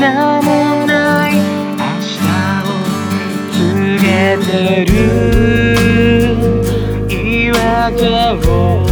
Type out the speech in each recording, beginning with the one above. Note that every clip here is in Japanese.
何もない。明日を告げてる。言い訳を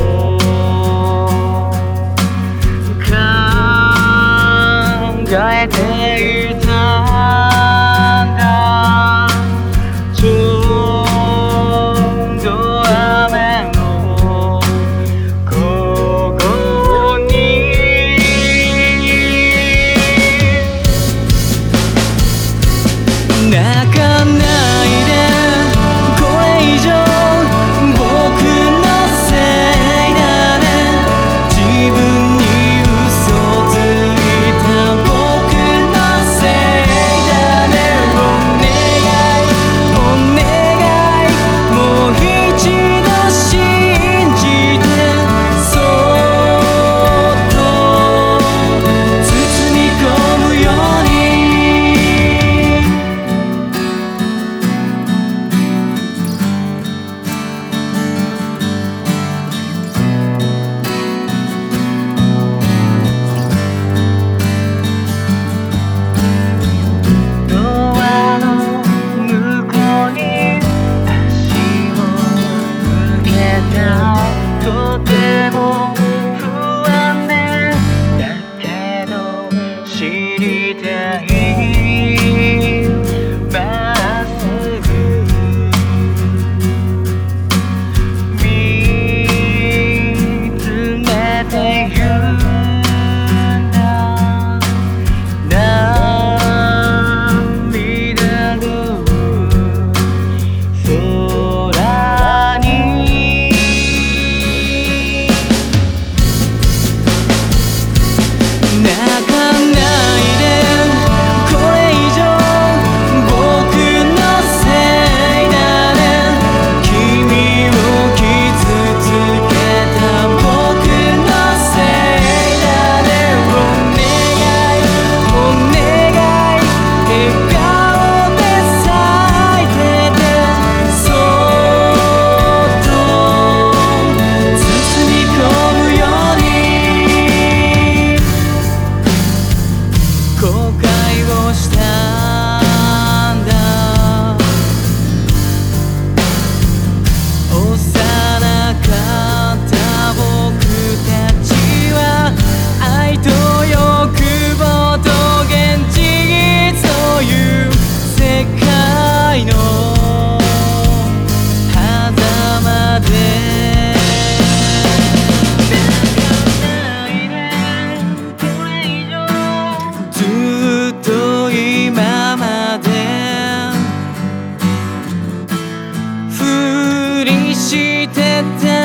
let down.